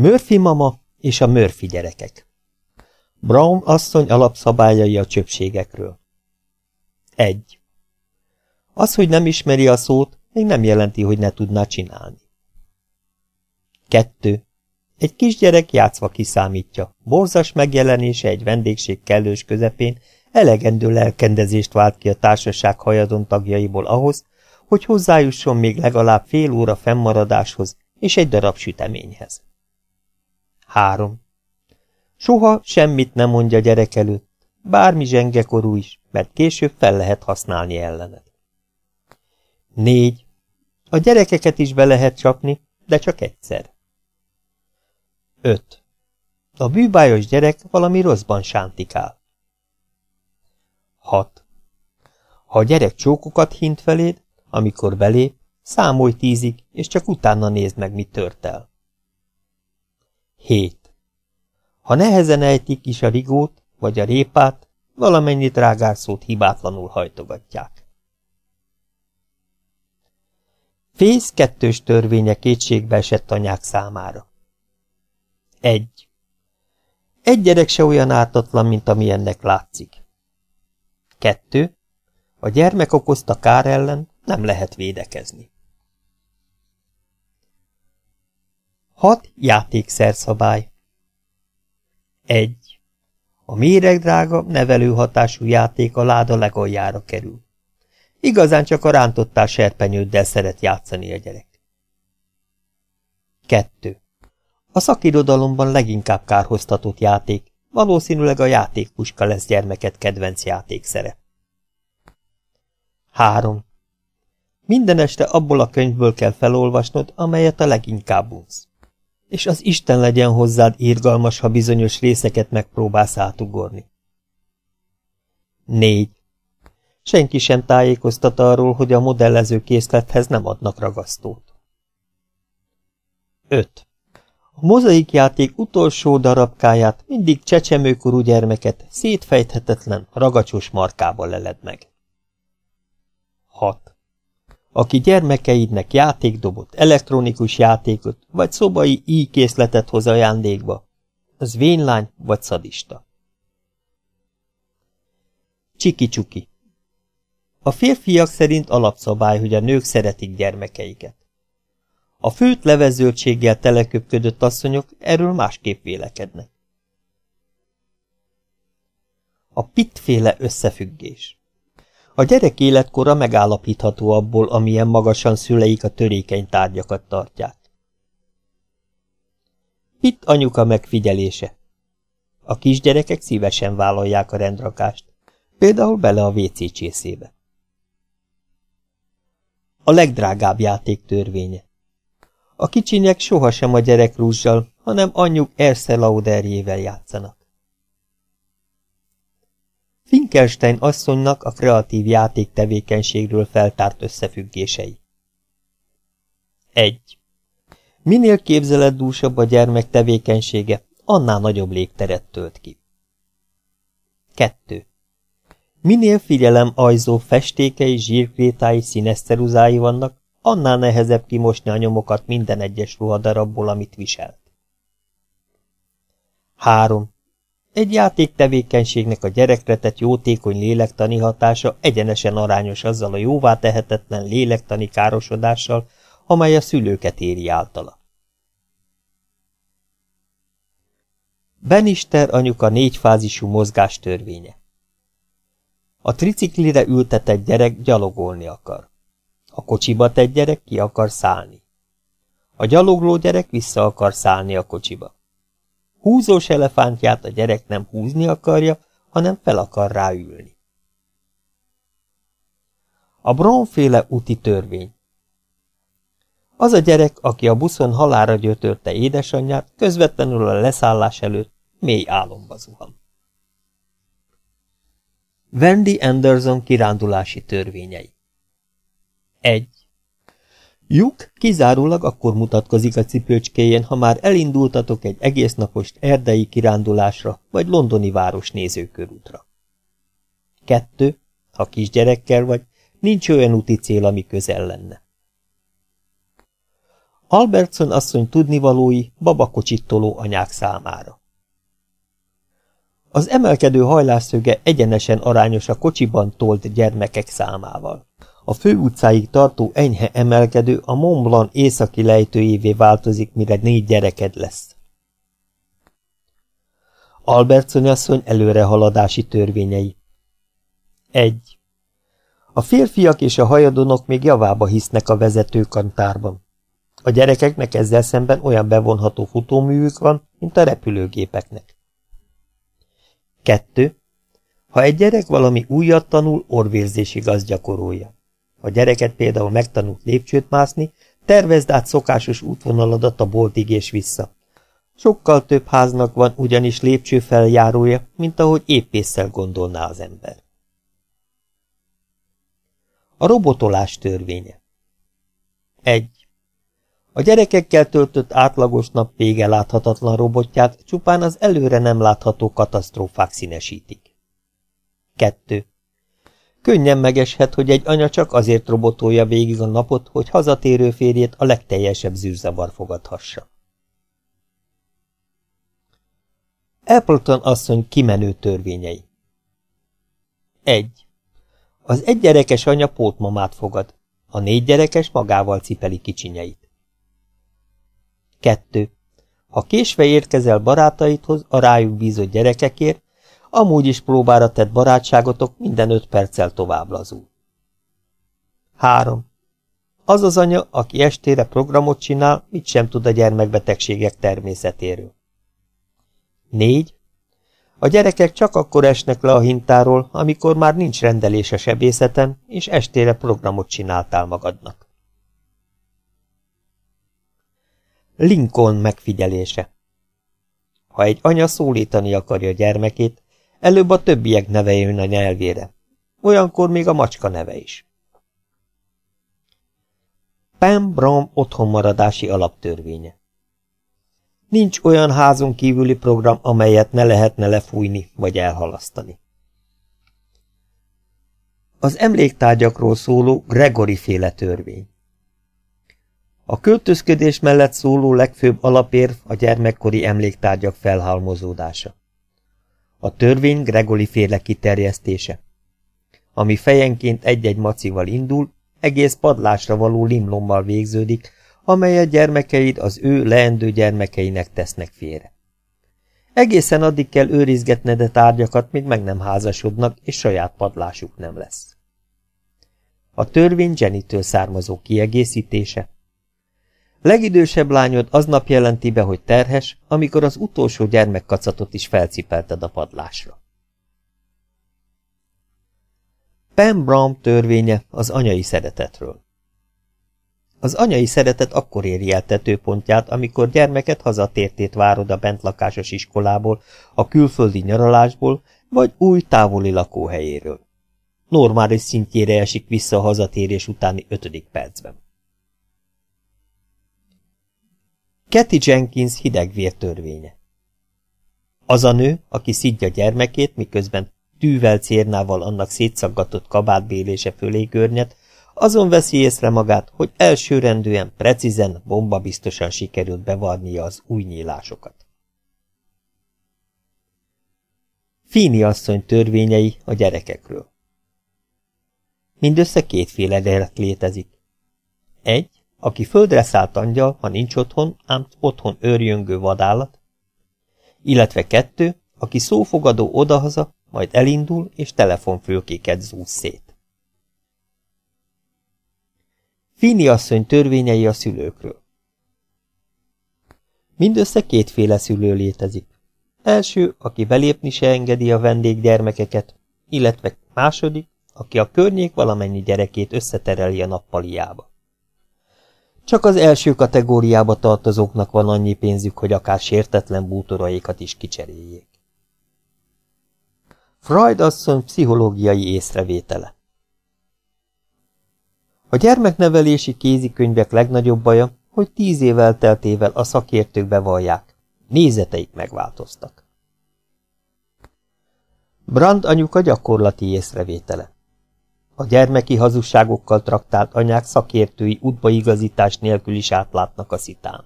Murphy mama és a Murphy gyerekek. Brown asszony alapszabályai a csöpségekről. 1. Az, hogy nem ismeri a szót, még nem jelenti, hogy ne tudná csinálni. 2. Egy kisgyerek játszva kiszámítja, borzas megjelenése egy vendégség kellős közepén elegendő lelkendezést vált ki a társaság hajadon tagjaiból ahhoz, hogy hozzájusson még legalább fél óra fennmaradáshoz és egy darab süteményhez. 3. Soha semmit nem mondja gyerek előtt, bármi zsengekorú is, mert később fel lehet használni ellened. 4. A gyerekeket is be lehet csapni, de csak egyszer. 5. A bűbájos gyerek valami rosszban sántikál. 6. Ha a gyerek csókokat hint feléd, amikor belép, számolj tízig, és csak utána nézd meg, mi tört el. 7. Ha nehezen ejtik is a rigót, vagy a répát, valamennyi drágárszót hibátlanul hajtogatják. Fész kettős törvénye kétségbe esett anyák számára. Egy. Egy gyerek se olyan ártatlan, mint ami ennek látszik. Kettő. A gyermek okozta kár ellen nem lehet védekezni. Hat játékszerszabály. Egy. A méregdrága, nevelő hatású játék a láda legaljára kerül. Igazán csak a rántottál serpenyőddel szeret játszani a gyerek. Kettő. A szakirodalomban leginkább kárhoztatott játék, valószínűleg a játékpuska lesz gyermeket kedvenc játékszere. 3. Minden este abból a könyvből kell felolvasnod, amelyet a leginkább unsz. És az Isten legyen hozzád írgalmas, ha bizonyos részeket megpróbálsz átugorni. 4. Senki sem tájékoztat arról, hogy a modellező készlethez nem adnak ragasztót. 5. A mozaik játék utolsó darabkáját mindig csecsemőkorú gyermeket szétfejthetetlen, ragacsos markába leled meg. 6. Aki gyermekeidnek játékdobot, elektronikus játékot vagy szobai íjkészletet hoz ajándékba, az vénlány vagy szadista. Csiki-csuki A férfiak szerint alapszabály, hogy a nők szeretik gyermekeiket. A főt levezöltséggel teleköpködött asszonyok erről másképp vélekednek. A pittféle összefüggés A gyerek életkora megállapítható abból, amilyen magasan szüleik a törékeny tárgyakat tartják. Pitt anyuka megfigyelése A kisgyerekek szívesen vállalják a rendrakást, például bele a WC csészébe. A legdrágább játék törvénye a kicsinyek sohasem a gyerek rúzsal, hanem anyjuk Ersze Lauderjével játszanak. Finkelstein asszonynak a kreatív játék tevékenységről feltárt összefüggései. 1. Minél képzeletdúsabb a gyermek tevékenysége, annál nagyobb légteret tölt ki. 2. Minél figyelem ajzó festékei, zsírkrétái, színeszteruzái vannak, annál nehezebb kimosni a nyomokat minden egyes ruhadarabból, amit viselt. 3. Egy játék tevékenységnek a gyerekre tett jótékony lélektani hatása egyenesen arányos azzal a jóvá tehetetlen lélektani károsodással, amely a szülőket éri általa. Benister anyuka négyfázisú mozgás törvénye. A triciklire ültetett gyerek gyalogolni akar. A kocsiba tett gyerek ki akar szállni. A gyalogló gyerek vissza akar szállni a kocsiba. Húzós elefántját a gyerek nem húzni akarja, hanem fel akar ráülni. A Bronféle úti törvény Az a gyerek, aki a buszon halára gyötörte édesanyját, közvetlenül a leszállás előtt mély álomba zuhan. Wendy Anderson kirándulási törvényei 1. Lyuk kizárólag akkor mutatkozik a cipőcskéjén, ha már elindultatok egy egész napos erdei kirándulásra, vagy londoni város nézőkörútra. 2. Ha kisgyerekkel vagy, nincs olyan úti cél, ami közel lenne. Albertson asszony tudnivalói babakocsittoló anyák számára. Az emelkedő hajlásszöge egyenesen arányos a kocsiban tolt gyermekek számával. A főutcáig tartó enyhe emelkedő a Mont Blanc északi lejtőjévé változik, mire négy gyereked lesz. Albertson asszony előrehaladási törvényei 1. A férfiak és a hajadonok még javába hisznek a vezetőkantárban. A gyerekeknek ezzel szemben olyan bevonható futóművük van, mint a repülőgépeknek. 2. Ha egy gyerek valami újat tanul, orvérzésig az gyakorolja. Ha gyereket például megtanult lépcsőt mászni, tervezd át szokásos útvonaladat a boltig és vissza. Sokkal több háznak van ugyanis lépcsőfeljárója, mint ahogy épésszel gondolná az ember. A robotolás törvénye 1. A gyerekekkel töltött átlagos nap vége láthatatlan robotját csupán az előre nem látható katasztrófák színesítik. 2. Könnyen megeshet, hogy egy anya csak azért robotolja végig a napot, hogy hazatérő férjét a legteljesebb zűrzavar fogadhassa. Appleton asszony kimenő törvényei 1. Az egy gyerekes anya pótmamát fogad, a négy magával cipeli kicsinyeit. 2. Ha késve érkezel barátaidhoz a rájuk bízott gyerekekért, amúgy is próbára tett barátságotok minden öt perccel tovább lazul. 3. Az az anya, aki estére programot csinál, mit sem tud a gyermekbetegségek természetéről. 4. A gyerekek csak akkor esnek le a hintáról, amikor már nincs rendelés a sebészeten, és estére programot csináltál magadnak. Lincoln megfigyelése Ha egy anya szólítani akarja gyermekét, előbb a többiek neve jön a nyelvére. Olyankor még a macska neve is. Pam Brown otthonmaradási alaptörvénye Nincs olyan házon kívüli program, amelyet ne lehetne lefújni vagy elhalasztani. Az emléktárgyakról szóló Gregory féle törvény A költözködés mellett szóló legfőbb alapérv a gyermekkori emléktárgyak felhalmozódása. A törvény Gregory féle kiterjesztése, ami fejenként egy-egy macival indul, egész padlásra való limlommal végződik, amelyet gyermekeid az ő leendő gyermekeinek tesznek félre. Egészen addig kell őrizgetned a tárgyakat, míg meg nem házasodnak, és saját padlásuk nem lesz. A törvény Jenny-től származó kiegészítése. Legidősebb lányod aznap jelenti be, hogy terhes, amikor az utolsó gyermekkacatot is felcipelted a padlásra. Pam Brown törvénye az anyai szeretetről. Az anyai szeretet akkor éri el tetőpontját, amikor gyermeket hazatértét várod a bentlakásos iskolából, a külföldi nyaralásból, vagy új távoli lakóhelyéről. Normális szintjére esik vissza a hazatérés utáni ötödik percben. Kathy Jenkins hidegvér törvénye Az a nő, aki szidja gyermekét, miközben tűvel cérnával annak szétszaggatott kabátbélése fölé görnyet, azon veszi észre magát, hogy elsőrendűen, precízen, bombabiztosan sikerült bevarnia az új nyílásokat. Fíni asszony törvényei a gyerekekről. Mindössze kétféle gyerek létezik. Egy, aki földre szállt angyal, ha nincs otthon, ám otthon őrjöngő vadállat, illetve kettő, aki szófogadó odahaza, majd elindul, és telefonfülkéket zúz szét. Fini asszony törvényei a szülőkről. Mindössze kétféle szülő létezik. Első, aki belépni se engedi a vendéggyermekeket, illetve második, aki a környék valamennyi gyerekét összetereli a nappaliába. Csak az első kategóriába tartozóknak van annyi pénzük, hogy akár sértetlen bútoraikat is kicseréljék. Freud asszony pszichológiai észrevétele a gyermeknevelési kézikönyvek legnagyobb baja, hogy tíz év elteltével a szakértők bevallják. Nézeteik megváltoztak. Brand anyuka gyakorlati észrevétele. A gyermeki hazugságokkal traktált anyák szakértői útbaigazítás nélkül is átlátnak a szitán.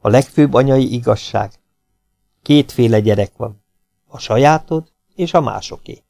A legfőbb anyai igazság. Kétféle gyerek van. A sajátod és a másoké.